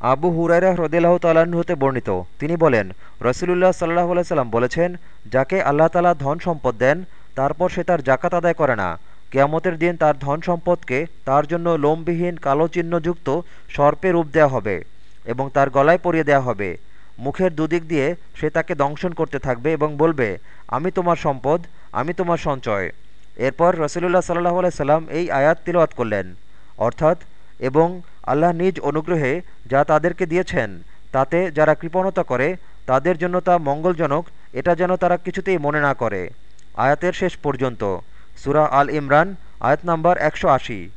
আবু হুরাইরা হ্রদিল্লাহ তাল্লাহ্ন হতে বর্ণিত। তিনি বলেন, রসুলুল্লাহ সাল্লাহ সাল্লাম বলেছেন, যাকে আল্লাহ তালা ধন সম্পদ দেন, তারপর সে তার জাকাত আদায় করে না। কেয়ামতের দিন তার ধন সম্পদকে তার জন্য লোমবিহীন কালো চিহ্নযুক্ত সর্পে রূপ দেওয়া হবে এবং তার গলায় পরিয়ে দেওয়া হবে। মুখের দুদিক দিয়ে সে তাকে দংশন করতে থাকবে এবং বলবে, আমি তোমার সম্পদ, আমি তোমার সঞ্চয়। এরপর রসুলুল্লাহ সাল্লাহ সাল্লাম এই আয়াত তিলওয়াত করলেন। অর্থাৎ এবং আল্লাহ নিজ অনুগ্রহে যা তাদেরকে দিয়েছেন, তাতে যারা কৃপণতা করে, তাদের জন্য তা মঙ্গলজনক, এটা যেন তারা কিছুতেই মনে না করে। আয়াতের শেষ পর্যন্ত, সুরা আল ইমরান, আয়াত নম্বর একশো আশি।